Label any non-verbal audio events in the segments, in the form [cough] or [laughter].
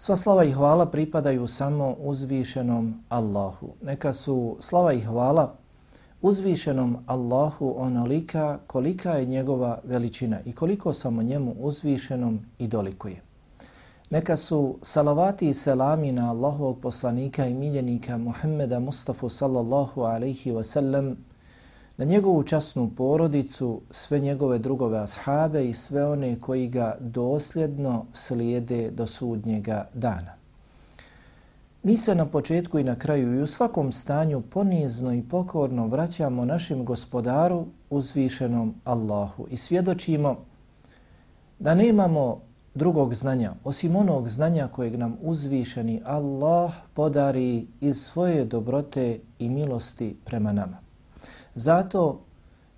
Sva slava i hvala pripadaju samo uzvišenom Allahu. Neka su slava i hvala uzvišenom Allahu onolika kolika je njegova veličina i koliko samo njemu uzvišenom i dolikuje. Neka su salavati i selami na Allahovog poslanika i miljenika Muhammeda Mustafa sallallahu alaihi wa sallam na njegovu časnu porodicu, sve njegove drugove ashabe i sve one koji ga dosljedno slijede do sudnjega dana. Mi se na početku i na kraju i u svakom stanju ponizno i pokorno vraćamo našem gospodaru uzvišenom Allahu i svjedočimo da nemamo drugog znanja osim onog znanja kojeg nam uzvišeni Allah podari iz svoje dobrote i milosti prema nama. Zato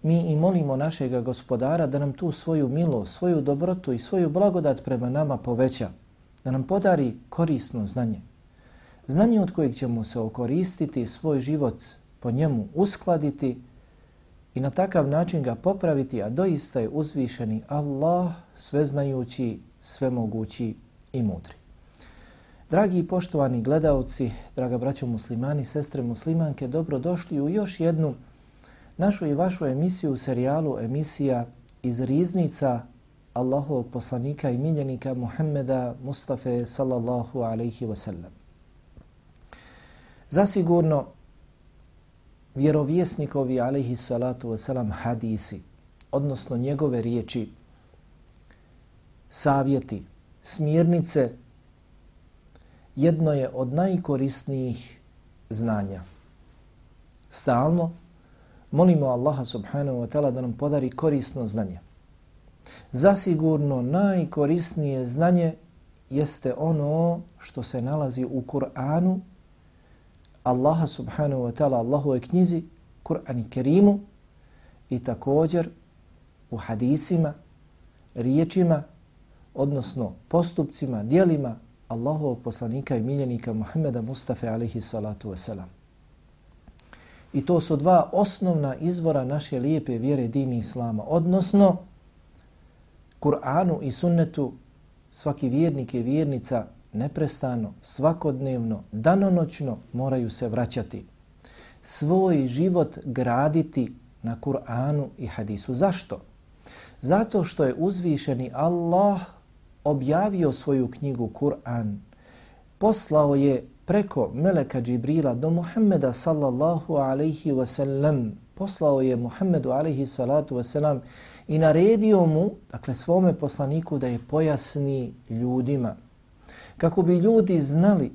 mi i molimo našega gospodara da nam tu svoju milost, svoju dobrotu i svoju blagodat prema nama poveća, da nam podari korisno znanje. Znanje od kojeg ćemo se okoristiti, svoj život po njemu uskladiti i na takav način ga popraviti, a doista je uzvišeni Allah, sveznajući, svemogući i mudri. Dragi i poštovani gledalci, draga braćo muslimani, sestre muslimanke, dobrodošli u još jednu našu i vašu emisiju, u serijalu emisija iz riznica Allahovog poslanika i miljenika Muhammeda Mustafa sallallahu alaihi wasallam. Zasigurno vjerovjesnikovi alaihi salatu wasallam hadisi, odnosno njegove riječi, savjeti, smjernice, jedno je od najkorisnijih znanja. Stalno molimo Allaha subhanahu wa ta'ala da nam podari korisno znanje. Zasigurno najkorisnije znanje jeste ono što se nalazi u Kur'anu, Allaha subhanahu wa ta'ala, Allahove knjizi, Kur'an i Kerimu i također u hadisima, riječima, odnosno postupcima, dijelima Allahovog poslanika i miljenika Muhammeda Mustafa alaihi salatu wasalam. I to su dva osnovna izvora naše lijepe vjere dini Islama. Odnosno, Kur'anu i sunnetu svaki vjernik i vjernica neprestano, svakodnevno, danonoćno moraju se vraćati. Svoj život graditi na Kur'anu i hadisu. Zašto? Zato što je uzvišeni Allah objavio svoju knjigu Kur'an. Poslao je preko Meleka Džibrila do Muhammeda sallallahu alaihi wasallam poslao je Muhammedu alaihi salatu wasallam i naredio mu, dakle svome poslaniku, da je pojasni ljudima. Kako bi ljudi znali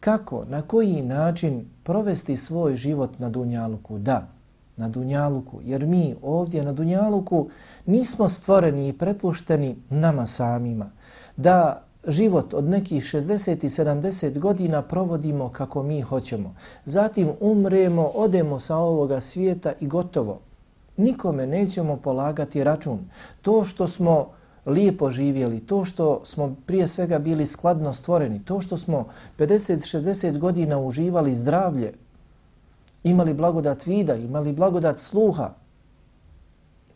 kako, na koji način provesti svoj život na Dunjaluku. Da, na Dunjaluku, jer mi ovdje na Dunjaluku nismo stvoreni i prepušteni nama samima. Da život od nekih 60 i 70 godina provodimo kako mi hoćemo. Zatim umremo, odemo sa ovoga svijeta i gotovo. Nikome nećemo polagati račun. To što smo lijepo živjeli, to što smo prije svega bili skladno stvoreni, to što smo 50-60 godina uživali zdravlje, imali blagodat vida, imali blagodat sluha,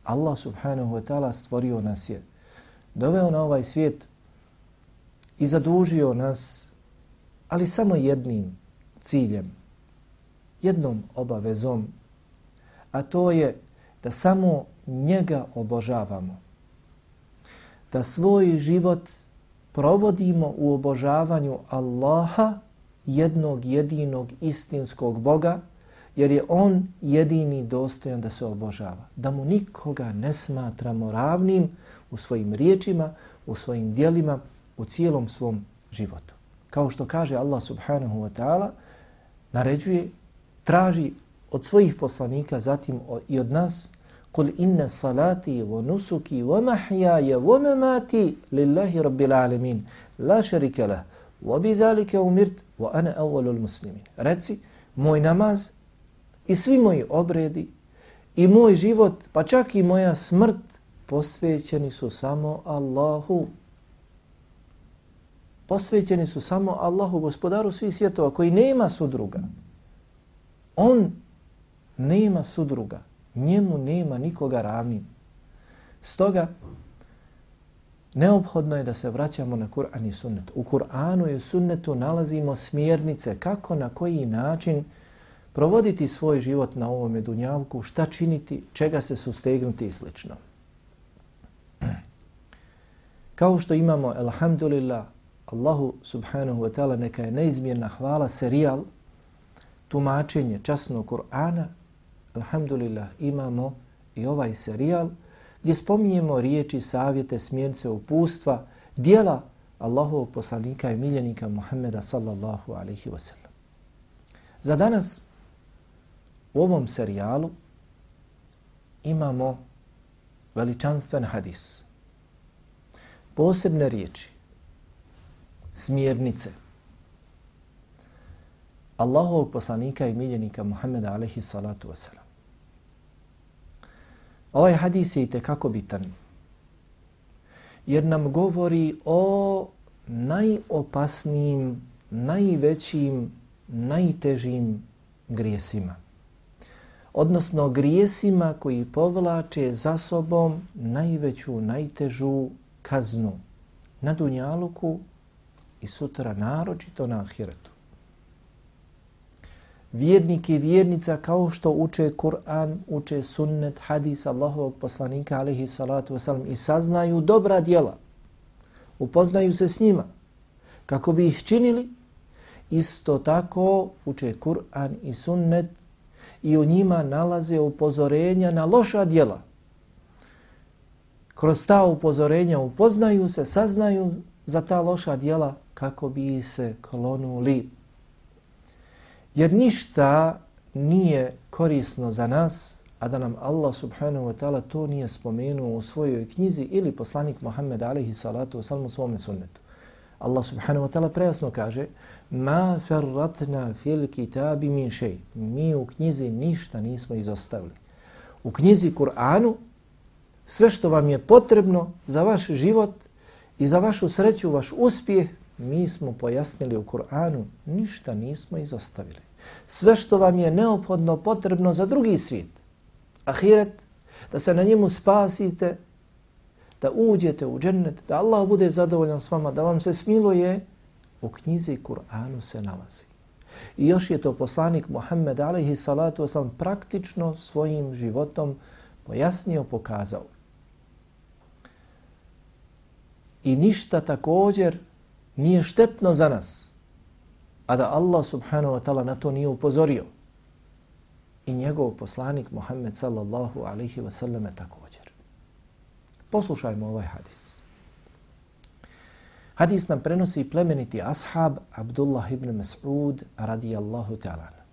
Allah subhanahu wa ta'ala stvorio nas je, doveo na ovaj svijet i zadužio nas, ali samo jednim ciljem, jednom obavezom, a to je da samo njega obožavamo. Da svoj život provodimo u obožavanju Allaha, jednog jedinog istinskog Boga, jer je on jedini dostojan da se obožava. Da mu nikoga ne smatramo ravnim u svojim riječima, u svojim dijelima, u cijelom svom životu. Kao što kaže Allah subhanahu wa ta'ala, naređuje, traži od svojih poslanika, zatim i od nas, قل إن صلاتي ونسكي ومحياي ومماتي لله رب العالمين لا شريك له وبذلك أمرت وأنا أول المسلمين Reci, moj namaz, i svi moji obredi i moj život, pa čak i moja smrt posvećeni su samo Allahu. Posvećeni su samo Allahu, gospodaru svih svjetova, koji nema sudruga. On nema sudruga. Njemu nema nikoga ravnim. Stoga, neophodno je da se vraćamo na Kur'an i sunnet. U Kur'anu i sunnetu nalazimo smjernice kako, na koji način provoditi svoj život na ovome dunjavku, šta činiti, čega se sustegnuti i slično. [clears throat] Kao što imamo, alhamdulillah, Allahu subhanahu wa ta'ala neka je neizmjerna hvala serijal, tumačenje časnog Kur'ana, alhamdulillah, imamo i ovaj serijal gdje spominjemo riječi, savjete, smjerce, upustva, dijela Allahovog poslanika i miljenika Muhammeda sallallahu alaihi wa sallam. Za danas u ovom serijalu imamo veličanstven hadis, posebne riječi, smjernice Allahovog poslanika i miljenika Muhammeda alaihi salatu wasalam. Ovaj hadis je i tekako bitan, jer nam govori o najopasnijim, najvećim, najtežim grijesima. Odnosno grijesima koji povlače za sobom najveću, najtežu kaznu na Dunjaluku i sutra naročito na Ahiretu vjernik i vjernica kao što uče Kur'an, uče sunnet, hadis Allahovog poslanika alaihi salatu wasalam i saznaju dobra djela, upoznaju se s njima kako bi ih činili, isto tako uče Kur'an i sunnet i u njima nalaze upozorenja na loša djela. Kroz ta upozorenja upoznaju se, saznaju za ta loša djela kako bi se klonuli Jer ništa nije korisno za nas, a da nam Allah subhanahu wa ta'ala to nije spomenuo u svojoj knjizi ili poslanik Muhammed alaihi salatu wasalam u svome sunnetu. Allah subhanahu wa ta'ala prejasno kaže Ma ferratna fil kitabi min šej. Mi u knjizi ništa nismo izostavili. U knjizi Kur'anu sve što vam je potrebno za vaš život i za vašu sreću, vaš uspjeh, mi smo pojasnili u Kur'anu, ništa nismo izostavili. Sve što vam je neophodno potrebno za drugi svijet, ahiret, da se na njemu spasite, da uđete u džennet, da Allah bude zadovoljan s vama, da vam se smiluje, u knjizi Kur'anu se nalazi. I još je to poslanik Muhammed alaihi salatu wasalam praktično svojim životom pojasnio, pokazao. I ništa također nije štetno za nas, a da Allah subhanahu wa ta'ala na to nije upozorio. I njegov poslanik Muhammed sallallahu alaihi wa sallam također. Poslušajmo ovaj hadis. Hadis nam prenosi plemeniti ashab Abdullah ibn Mas'ud radijallahu ta'ala.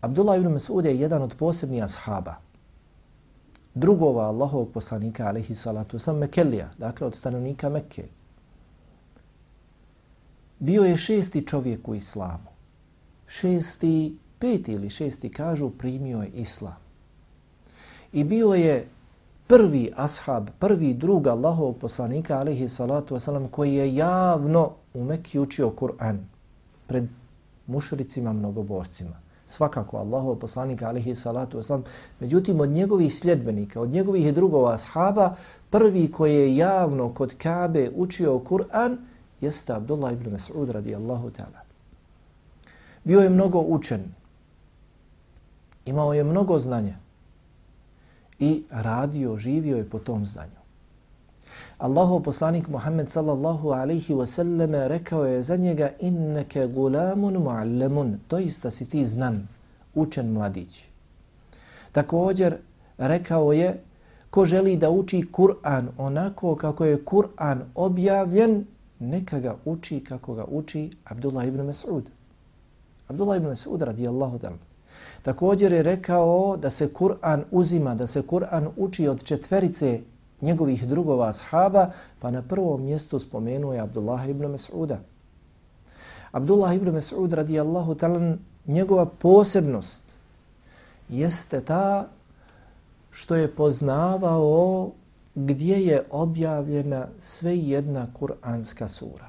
Abdullah ibn Mas'ud je jedan od posebnih ashaba. Drugova Allahovog poslanika alaihi salatu sam Mekelija, dakle od stanovnika Mekke, bio je šesti čovjek u islamu. Šesti, peti ili šesti kažu primio je islam. I bio je prvi ashab, prvi drug Allahov poslanika alihi salatu wasalam koji je javno u Mekki učio Kur'an pred mušricima mnogoborcima. Svakako Allahov poslanika alihi salatu wasalam. Međutim, od njegovih sljedbenika, od njegovih drugova ashaba, prvi koji je javno kod Kabe učio Kur'an, jeste Abdullah ibn Mas'ud radijallahu ta'ala. Bio je mnogo učen, imao je mnogo znanja i radio, živio je po tom znanju. Allahov poslanik Muhammed sallallahu alaihi wa sallam rekao je za njega inneke gulamun muallamun, doista si ti znan, učen mladić. Također rekao je ko želi da uči Kur'an onako kako je Kur'an objavljen, neka ga uči kako ga uči Abdullah ibn Mas'ud. Abdullah ibn Mas'ud radijallahu ta'ala. Također je rekao da se Kur'an uzima, da se Kur'an uči od četverice njegovih drugova ashaba, pa na prvom mjestu spomenuo je Abdullah ibn Mas'uda. Abdullah ibn Mas'ud radijallahu ta'ala njegova posebnost jeste ta što je poznavao gdje je objavljena sve jedna kuranska sura.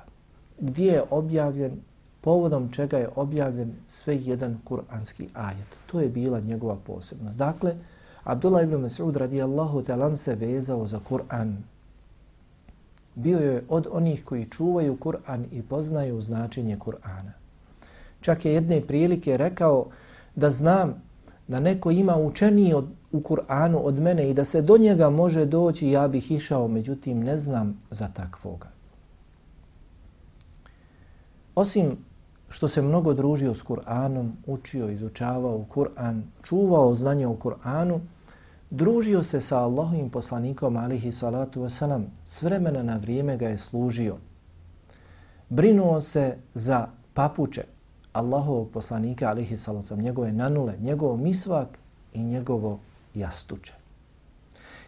Gdje je objavljen, povodom čega je objavljen sve jedan kuranski ajet. To je bila njegova posebnost. Dakle, Abdullah ibn Mas'ud radijallahu talan se vezao za Kur'an. Bio je od onih koji čuvaju Kur'an i poznaju značenje Kur'ana. Čak je jedne prilike rekao da znam da neko ima učeniji od, u Kur'anu od mene i da se do njega može doći, ja bih išao, međutim ne znam za takvoga. Osim što se mnogo družio s Kur'anom, učio, izučavao Kur'an, čuvao znanje o Kur'anu, družio se sa Allahovim poslanikom alihi salatu wasalam, s vremena na vrijeme ga je služio. Brinuo se za papuče, Allahovog poslanika, alihi salacom, njegove nanule, njegov misvak i njegovo jastuče.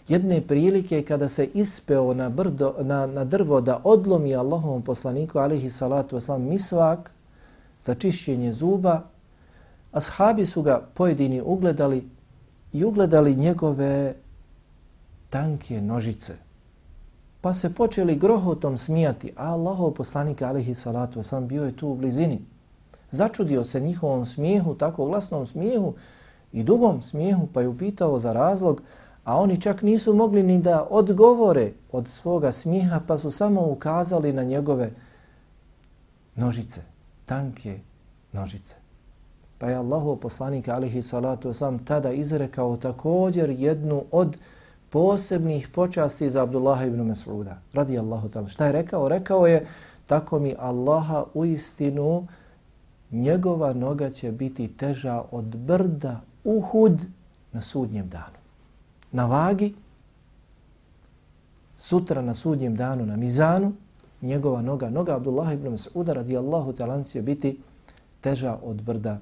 Jedne prilike kada se ispeo na, brdo, na, na drvo da odlomi Allahovom poslaniku, alihi salatu wasalam, misvak za čišćenje zuba, ashabi su ga pojedini ugledali i ugledali njegove tanke nožice. Pa se počeli grohotom smijati, a Allahov poslanik, alihi salatu wasalam, bio je tu u blizini. Začudio se njihovom smijehu, tako glasnom smijehu i dugom smijehu, pa je upitao za razlog, a oni čak nisu mogli ni da odgovore od svoga smijeha, pa su samo ukazali na njegove nožice, tanke nožice. Pa je Allahu poslanik alihi salatu sam tada izrekao također jednu od posebnih počasti za Abdullah ibn Mas'uda. Radi Allahu ta'ala. Šta je rekao? Rekao je tako mi Allaha u istinu njegova noga će biti teža od brda Uhud na sudnjem danu. Na vagi, sutra na sudnjem danu na mizanu, njegova noga, noga Abdullah ibn Mas'uda radijallahu talan će biti teža od brda,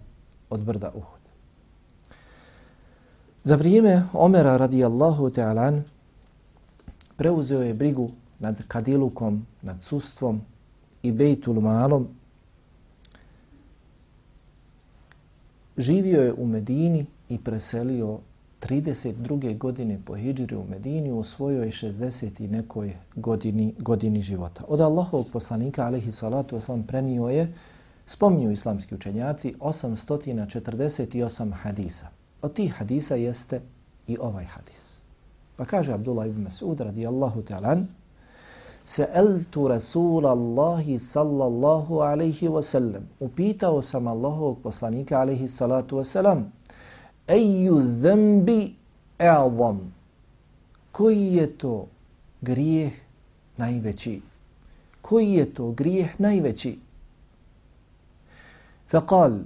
od brda Uhud. Za vrijeme Omera radijallahu talan preuzeo je brigu nad kadilukom, nad sustvom i bejtul malom, živio je u Medini i preselio 32. godine po hijđri u Medini u svojoj 60. i nekoj godini, godini života. Od Allahovog poslanika, alihi salatu wasalam, prenio je, spominju islamski učenjaci, 848 hadisa. Od tih hadisa jeste i ovaj hadis. Pa kaže Abdullah ibn Mas'ud radijallahu ta'ala, Sa'altu Rasulallahi sallallahu alaihi wa sallam. Upitao sam Allahovog poslanika alaihi salatu wa salam. Eju zembi e'adham. Koji je to grijeh najveći? Koji je to grijeh najveći? Faqal,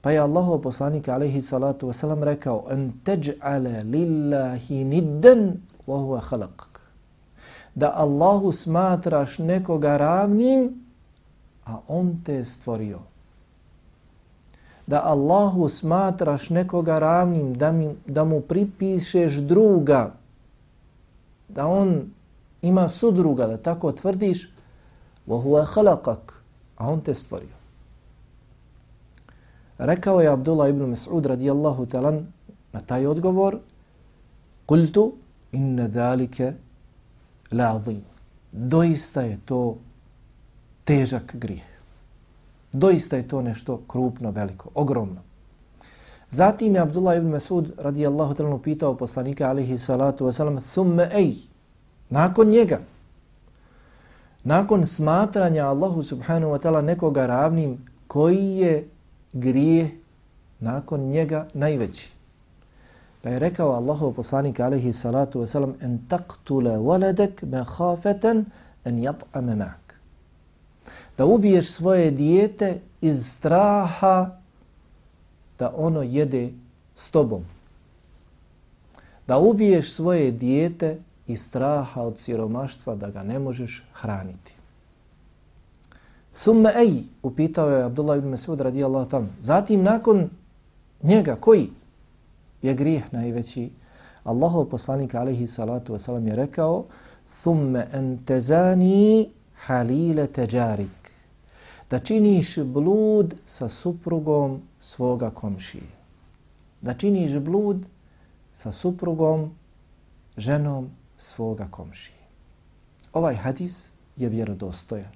pa je Allahov poslanik alaihi salatu wa salam rekao an teđ'ale lillahi nidden wa huwa khalaq da Allahu smatraš nekoga ravnim, a on te stvorio. Da Allahu smatraš nekoga ravnim, da, mi, da mu pripišeš druga, da on ima sudruga, da tako tvrdiš, وَهُوَ خَلَقَكَ A on te stvorio. Rekao je Abdullah ibn Mas'ud radijallahu talan na taj odgovor, قُلْتُ إِنَّ ذَلِكَ la'zim. Doista je to težak grijeh. Doista je to nešto krupno, veliko, ogromno. Zatim je Abdullah ibn Masud radijallahu ta'ala pitao poslanika alihi salatu wasalam thumme ej, nakon njega, nakon smatranja Allahu subhanahu wa ta'ala nekoga ravnim, koji je grijeh nakon njega najveći? Pa je rekao Allahov poslanik alaihi salatu wasalam en taktule waladek me hafeten en jat'ame ma'ak. Da ubiješ svoje dijete iz straha da ono jede s tobom. Da ubiješ svoje dijete iz straha od siromaštva da ga ne možeš hraniti. Thumme ej, upitao je Abdullah ibn Masud radijallahu ta'ala. Zatim nakon njega, koji? Je grijeh najveći. Allahov poslanik alaihi salatu wasalam je rekao thumme entezani halile teđarik. da činiš blud sa suprugom svoga komšije. Da činiš blud sa suprugom, ženom svoga komšije. Ovaj hadis je vjerodostojan.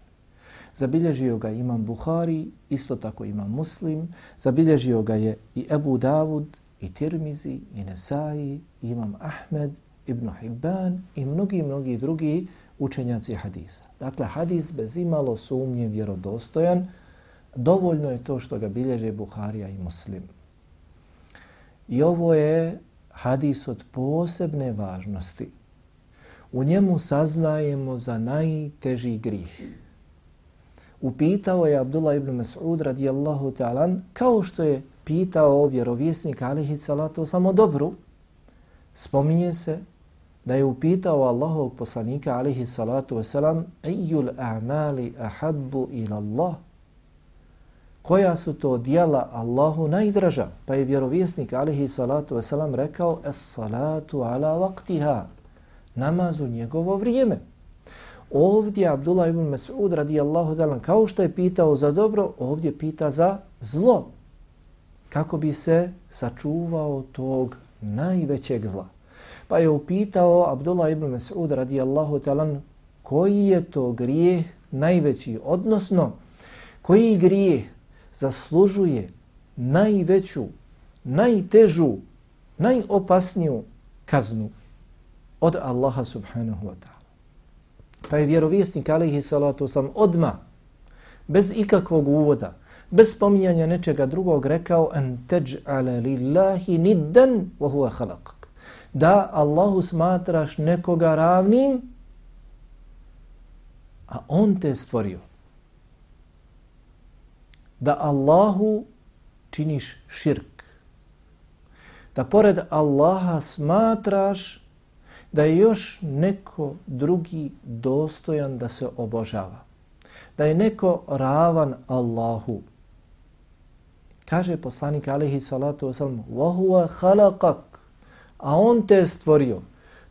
Zabilježio ga imam Buhari, isto tako imam Muslim, zabilježio ga je i Ebu Davud, i Tirmizi, i Nesai, i imam Ahmed, Ibn Hibban i mnogi, mnogi drugi učenjaci hadisa. Dakle, hadis bez imalo sumnje vjerodostojan, dovoljno je to što ga bilježe Buharija i Muslim. I ovo je hadis od posebne važnosti. U njemu saznajemo za najteži grih. Upitao je Abdullah ibn Mas'ud radijallahu ta'ala kao što je pitao vjerovjesnik alihi salatu samo dobru. Spominje se da je upitao Allahovog poslanika alihi salatu wasalam ejul a'mali ahabbu ila Allah? Koja su to dijela Allahu najdraža? Pa je vjerovjesnik alihi salatu wasalam rekao es salatu ala vaktiha namazu njegovo vrijeme. Ovdje Abdullah ibn Mas'ud radijallahu talan kao što je pitao za dobro ovdje pita za zlo kako bi se sačuvao tog najvećeg zla Pa je upitao Abdullah ibn Mas'ud radijallahu talan koji je to grijeh najveći, odnosno koji grijeh zaslužuje najveću, najtežu, najopasniju kaznu od Allaha subhanahu wa ta'ala. Pa je vjerovjesnik alaihi salatu sam odma bez ikakvog uvoda, bez spominjanja nečega drugog rekao an taj'ala lillahi niddan wa huwa khalaqak. da Allahu smatraš nekoga ravnim, a on te stvorio. Da Allahu činiš širk. Da pored Allaha smatraš da je još neko drugi dostojan da se obožava. Da je neko ravan Allahu. Kaže poslanik alihi salatu wasalam, وَهُوَ خَلَقَكَ a on te stvorio.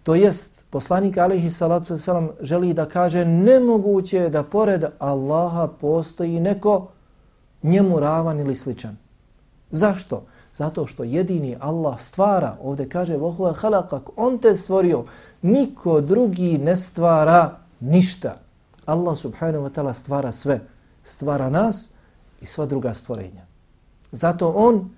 To jest, poslanik alaihi salatu wasalam želi da kaže nemoguće da pored Allaha postoji neko njemu ravan ili sličan. Zašto? Zato što jedini Allah stvara, ovdje kaže vohuva halakak, on te stvorio, niko drugi ne stvara ništa. Allah subhanahu wa ta'ala stvara sve, stvara nas i sva druga stvorenja. Zato on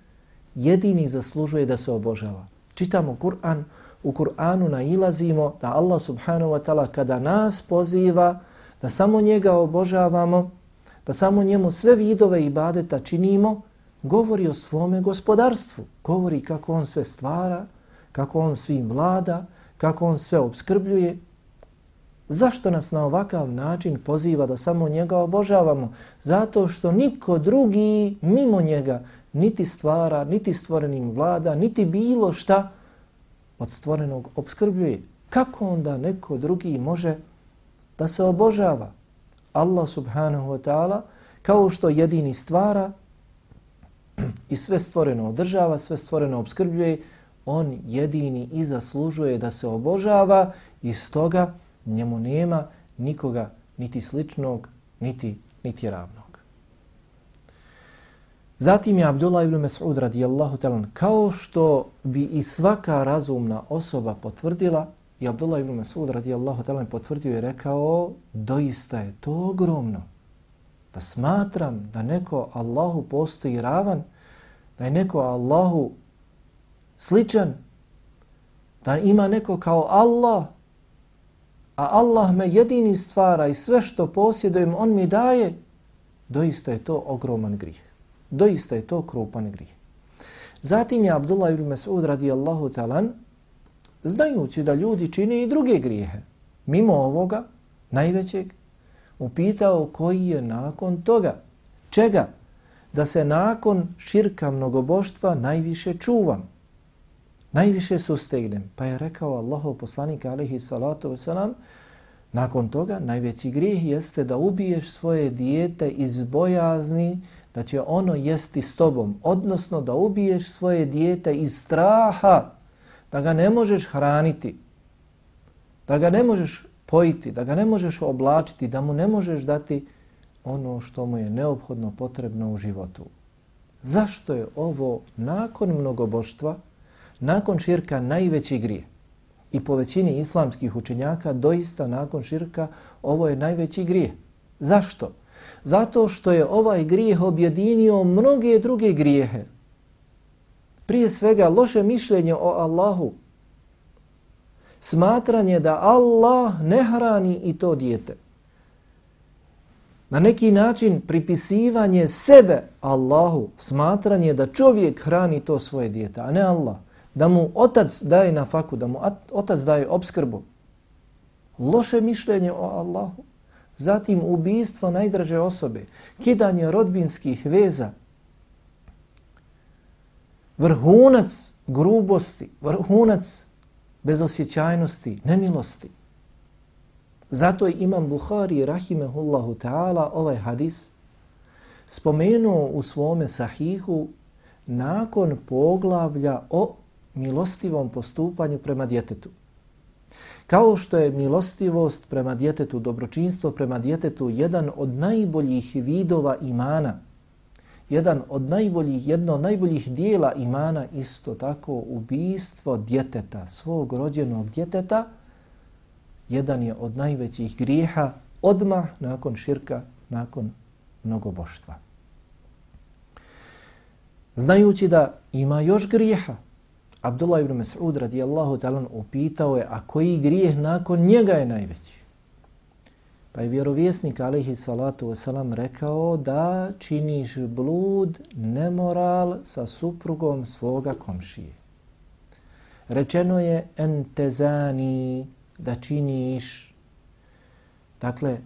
jedini zaslužuje da se obožava čitamo Kur'an, u Kur'anu nailazimo da Allah subhanahu wa ta'ala kada nas poziva da samo njega obožavamo, da samo njemu sve vidove ibadeta činimo, govori o svome gospodarstvu, govori kako on sve stvara, kako on svim vlada, kako on sve obskrbljuje. Zašto nas na ovakav način poziva da samo njega obožavamo? Zato što niko drugi mimo njega niti stvara, niti stvorenim vlada, niti bilo šta od stvorenog obskrbljuje. Kako onda neko drugi može da se obožava? Allah subhanahu wa ta'ala kao što jedini stvara i sve stvoreno održava, sve stvoreno obskrbljuje, on jedini i zaslužuje da se obožava i stoga njemu nema nikoga niti sličnog, niti, niti ravnog. Zatim je Abdullah ibn Mas'ud radijallahu talan kao što bi i svaka razumna osoba potvrdila i Abdullah ibn Mas'ud radijallahu talan potvrdio i rekao doista je to ogromno da smatram da neko Allahu postoji ravan, da je neko Allahu sličan, da ima neko kao Allah, a Allah me jedini stvara i sve što posjedujem on mi daje, doista je to ogroman grih. Doista je to krupan grih. Zatim je Abdullah ibn Mas'ud radijallahu talan, znajući da ljudi čine i druge grijehe, mimo ovoga, najvećeg, upitao koji je nakon toga. Čega? Da se nakon širka mnogoboštva najviše čuvam, najviše sustegnem. Pa je rekao Allahov poslanik alaihi salatu wasalam, nakon toga najveći grijeh jeste da ubiješ svoje dijete iz bojazni, da će ono jesti s tobom, odnosno da ubiješ svoje dijete iz straha, da ga ne možeš hraniti, da ga ne možeš pojiti, da ga ne možeš oblačiti, da mu ne možeš dati ono što mu je neophodno potrebno u životu. Zašto je ovo nakon mnogoboštva, nakon širka najveći grije? I po većini islamskih učenjaka doista nakon širka ovo je najveći grije. Zašto? Zato što je ovaj grijeh objedinio mnoge druge grijehe. Prije svega loše mišljenje o Allahu. Smatranje da Allah ne hrani i to dijete. Na neki način pripisivanje sebe Allahu, smatranje da čovjek hrani to svoje dijete, a ne Allah. Da mu otac daje na faku, da mu otac daje obskrbu. Loše mišljenje o Allahu. Zatim ubijstvo najdraže osobe, kidanje rodbinskih veza, vrhunac grubosti, vrhunac bezosjećajnosti, nemilosti. Zato je Imam Bukhari, rahimehullahu ta'ala, ovaj hadis spomenuo u svome sahihu nakon poglavlja o milostivom postupanju prema djetetu. Kao što je milostivost prema djetetu, dobročinstvo prema djetetu jedan od najboljih vidova imana, jedan od najboljih, jedno od najboljih dijela imana, isto tako ubijstvo djeteta, svog rođenog djeteta, jedan je od najvećih grijeha odmah nakon širka, nakon mnogoboštva. Znajući da ima još grijeha, Abdullah ibn Mas'ud radijallahu ta'ala upitao je, a koji grijeh nakon njega je najveći? Pa je vjerovjesnik alaihi salatu wasalam rekao da činiš blud, nemoral sa suprugom svoga komšije. Rečeno je entezani da činiš dakle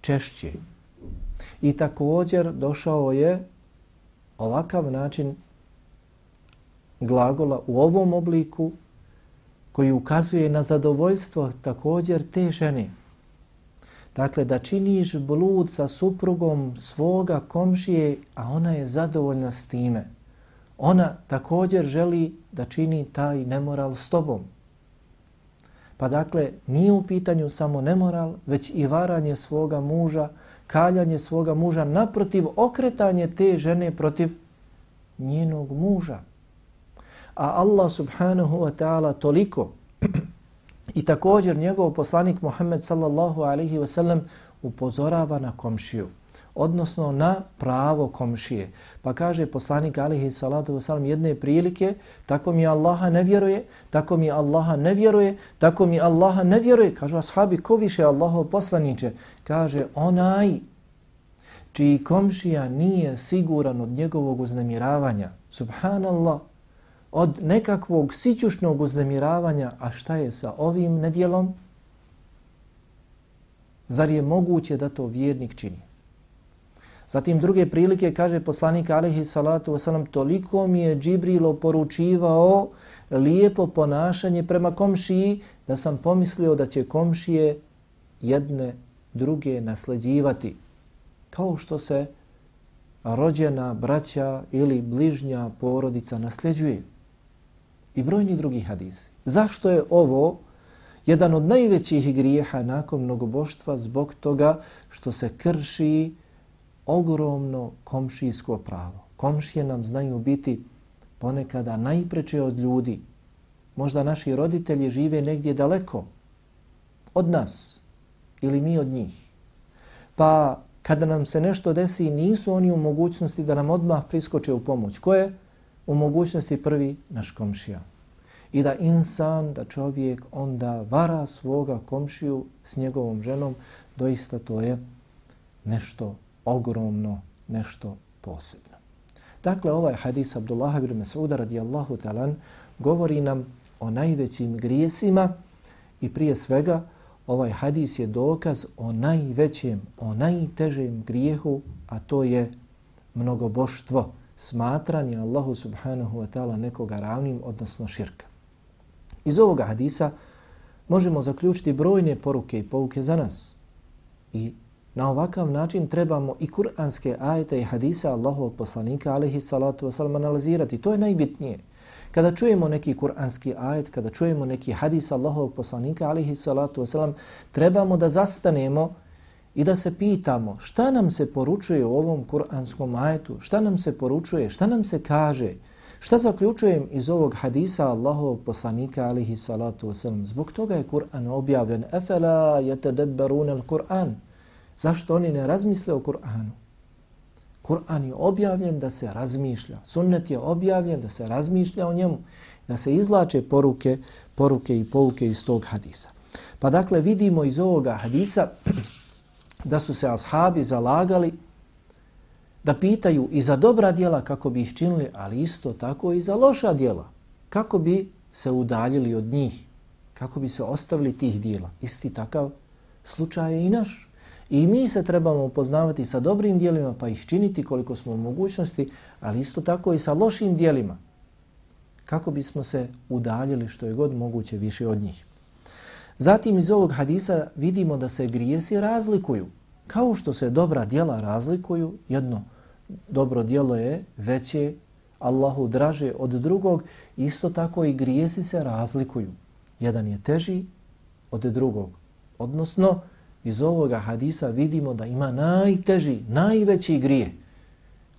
češće. I također došao je ovakav način glagola u ovom obliku koji ukazuje na zadovoljstvo također te žene. Dakle, da činiš blud sa suprugom svoga komšije, a ona je zadovoljna s time. Ona također želi da čini taj nemoral s tobom. Pa dakle, nije u pitanju samo nemoral, već i varanje svoga muža, kaljanje svoga muža, naprotiv okretanje te žene protiv njenog muža a Allah subhanahu wa ta'ala toliko [clears throat] i također njegov poslanik Muhammed sallallahu alaihi wa sallam upozorava na komšiju, odnosno na pravo komšije. Pa kaže poslanik alaihi salatu wa sallam jedne prilike, tako mi Allaha ne vjeruje, tako mi Allaha ne vjeruje, tako mi Allaha ne vjeruje. Kažu ashabi, ko više Allahov poslaniće? Kaže onaj čiji komšija nije siguran od njegovog uznemiravanja. Subhanallah, od nekakvog sićušnog uznemiravanja, a šta je sa ovim nedjelom? Zar je moguće da to vjernik čini? Zatim druge prilike kaže poslanik alaihi salatu wasalam, toliko mi je Džibrilo poručivao lijepo ponašanje prema komšiji da sam pomislio da će komšije jedne druge nasleđivati. Kao što se rođena braća ili bližnja porodica nasljeđuje i brojni drugi hadisi. Zašto je ovo jedan od najvećih grijeha nakon mnogoboštva zbog toga što se krši ogromno komšijsko pravo. Komšije nam znaju biti ponekada najpreče od ljudi. Možda naši roditelji žive negdje daleko od nas ili mi od njih. Pa kada nam se nešto desi, nisu oni u mogućnosti da nam odmah priskoče u pomoć. Ko je? U mogućnosti prvi naš komšija. I da insan, da čovjek onda vara svoga komšiju s njegovom ženom, doista to je nešto ogromno, nešto posebno. Dakle, ovaj hadis Abdullah ibn Mas'uda radijallahu talan govori nam o najvećim grijesima i prije svega ovaj hadis je dokaz o najvećem, o najtežem grijehu, a to je mnogoboštvo smatranje Allahu subhanahu wa ta'ala nekoga ravnim, odnosno širka. Iz ovoga hadisa možemo zaključiti brojne poruke i pouke za nas. I na ovakav način trebamo i kuranske ajete i hadise Allahovog poslanika alaihi salatu wasalam analizirati. To je najbitnije. Kada čujemo neki kuranski ajet, kada čujemo neki hadis Allahovog poslanika alaihi salatu wasalam, trebamo da zastanemo i da se pitamo šta nam se poručuje u ovom kuranskom ajetu, šta nam se poručuje, šta nam se kaže, šta zaključujem iz ovog hadisa Allahovog poslanika alihi salatu wasalam. Zbog toga je Kur'an objavljen. Efela yatadabbarun al-Kur'an. Zašto oni ne razmisle o Kur'anu? Kur'an je objavljen da se razmišlja. Sunnet je objavljen da se razmišlja o njemu, da se izlače poruke, poruke i pouke iz tog hadisa. Pa dakle vidimo iz ovoga hadisa da su se ashabi zalagali da pitaju i za dobra djela kako bi ih činili, ali isto tako i za loša djela. Kako bi se udaljili od njih, kako bi se ostavili tih djela. Isti takav slučaj je i naš. I mi se trebamo upoznavati sa dobrim dijelima pa ih činiti koliko smo u mogućnosti, ali isto tako i sa lošim dijelima kako bismo se udaljili što je god moguće više od njih. Zatim iz ovog hadisa vidimo da se grijesi razlikuju. Kao što se dobra djela razlikuju, jedno dobro djelo je veće, Allahu draže od drugog, isto tako i grijesi se razlikuju. Jedan je teži od drugog. Odnosno, iz ovoga hadisa vidimo da ima najteži, najveći grije.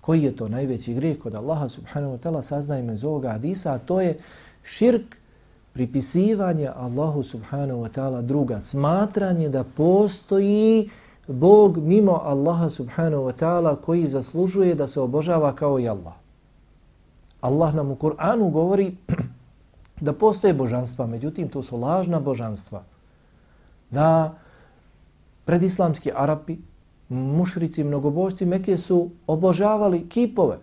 Koji je to najveći grije kod Allaha subhanahu wa ta'ala saznajemo iz ovoga hadisa, a to je širk pripisivanje Allahu subhanahu wa ta'ala druga, smatranje da postoji Bog mimo Allaha subhanahu wa ta'ala koji zaslužuje da se obožava kao i Allah. Allah nam u Kur'anu govori [clears throat] da postoje božanstva, međutim to su lažna božanstva. Da predislamski Arapi, mušrici, mnogobožci Mekije su obožavali kipove.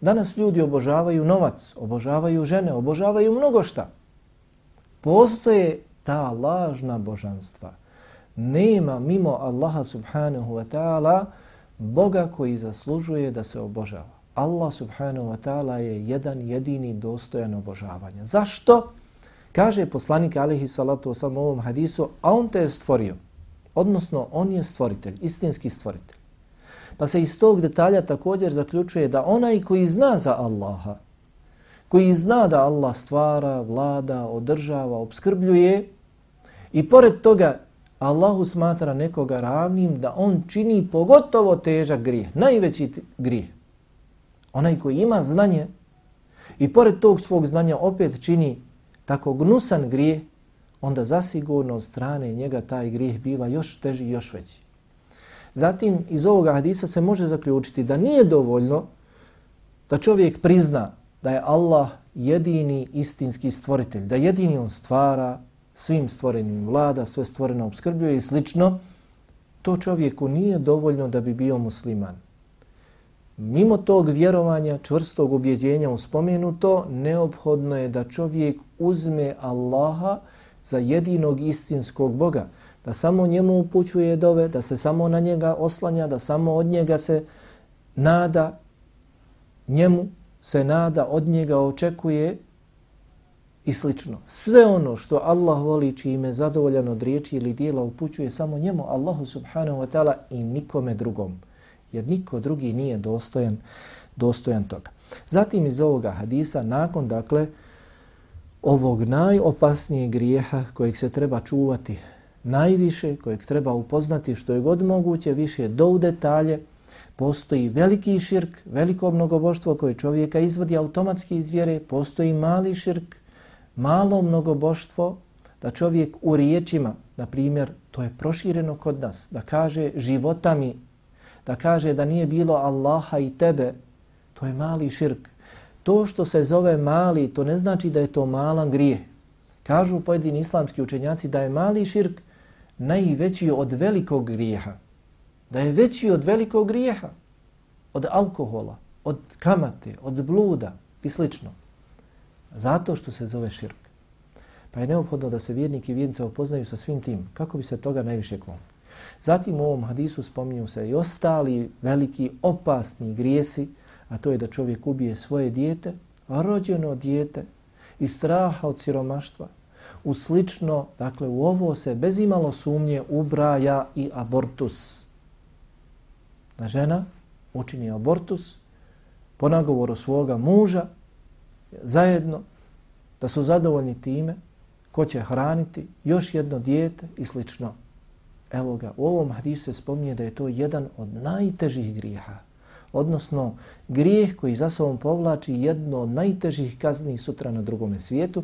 Danas ljudi obožavaju novac, obožavaju žene, obožavaju mnogo šta. Postoje ta lažna božanstva. Nema mimo Allaha subhanahu wa ta'ala Boga koji zaslužuje da se obožava. Allah subhanahu wa ta'ala je jedan jedini dostojan obožavanja. Zašto? Kaže poslanik alihi salatu wasalam u ovom hadisu, a on te je stvorio. Odnosno, on je stvoritelj, istinski stvoritelj. Pa se iz tog detalja također zaključuje da onaj koji zna za Allaha, koji zna da Allah stvara, vlada, održava, obskrbljuje i pored toga Allahu smatra nekoga ravnim da on čini pogotovo težak grijeh, najveći grijeh. Onaj koji ima znanje i pored tog svog znanja opet čini tako gnusan grijeh, onda zasigurno od strane njega taj grijeh biva još teži i još veći. Zatim iz ovoga hadisa se može zaključiti da nije dovoljno da čovjek prizna da je Allah jedini istinski stvoritelj, da jedini on stvara, svim stvorenim vlada, sve stvoreno obskrbljuje i slično, to čovjeku nije dovoljno da bi bio musliman. Mimo tog vjerovanja, čvrstog ubjeđenja u spomenuto, neophodno je da čovjek uzme Allaha za jedinog istinskog Boga, da samo njemu upućuje dove, da se samo na njega oslanja, da samo od njega se nada, njemu se nada, od njega očekuje i slično. Sve ono što Allah voli čime zadovoljan od riječi ili dijela upućuje samo njemu, Allahu subhanahu wa ta'ala i nikome drugom. Jer niko drugi nije dostojan, dostojan toga. Zatim iz ovoga hadisa, nakon dakle ovog najopasnijeg grijeha kojeg se treba čuvati najviše, kojeg treba upoznati što je god moguće više do u detalje, postoji veliki širk, veliko mnogoboštvo koje čovjeka izvodi automatski iz vjere, postoji mali širk, malo mnogoboštvo, da čovjek u riječima, na primjer, to je prošireno kod nas, da kaže života mi, da kaže da nije bilo Allaha i tebe, to je mali širk. To što se zove mali, to ne znači da je to malan grije. Kažu pojedini islamski učenjaci da je mali širk najveći od velikog grijeha. Da je veći od velikog grijeha. Od alkohola, od kamate, od bluda i slično. Zato što se zove širk. Pa je neophodno da se vjernik i vjernica opoznaju sa svim tim. Kako bi se toga najviše klonili? Zatim u ovom hadisu spominju se i ostali veliki opasni grijesi, a to je da čovjek ubije svoje dijete, rođeno dijete, iz straha od siromaštva, u slično, dakle u ovo se bez imalo sumnje ubraja i abortus. Da žena učini abortus po nagovoru svoga muža, zajedno, da su zadovoljni time, ko će hraniti još jedno dijete i slično. Evo ga, u ovom hadisu se spominje da je to jedan od najtežih grijeha. Odnosno, grijeh koji za sobom povlači jedno od najtežih kazni sutra na drugome svijetu.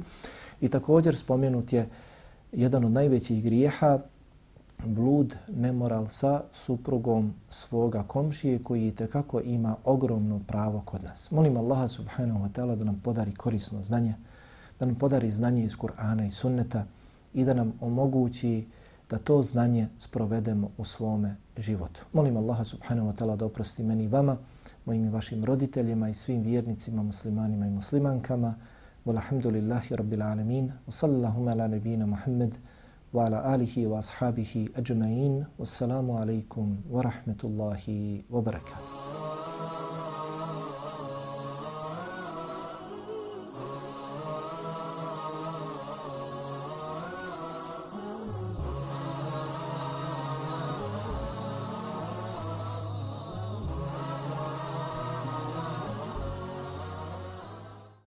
I također spomenut je jedan od najvećih grijeha, blud, nemoral sa suprugom svoga komšije koji tekako ima ogromno pravo kod nas. Molim Allaha subhanahu wa ta'ala da nam podari korisno znanje, da nam podari znanje iz Kur'ana i sunneta i da nam omogući da to znanje sprovedemo u svome životu. Molim Allaha subhanahu wa ta'ala da oprosti meni i vama, mojim i vašim roditeljima i svim vjernicima, muslimanima i muslimankama. Walhamdulillahi rabbil alamin. Wa sallallahu ala nabina Muhammad wa ala alihi wa ashabihi ajma'in. Wassalamu alaikum wa wa barakatuh.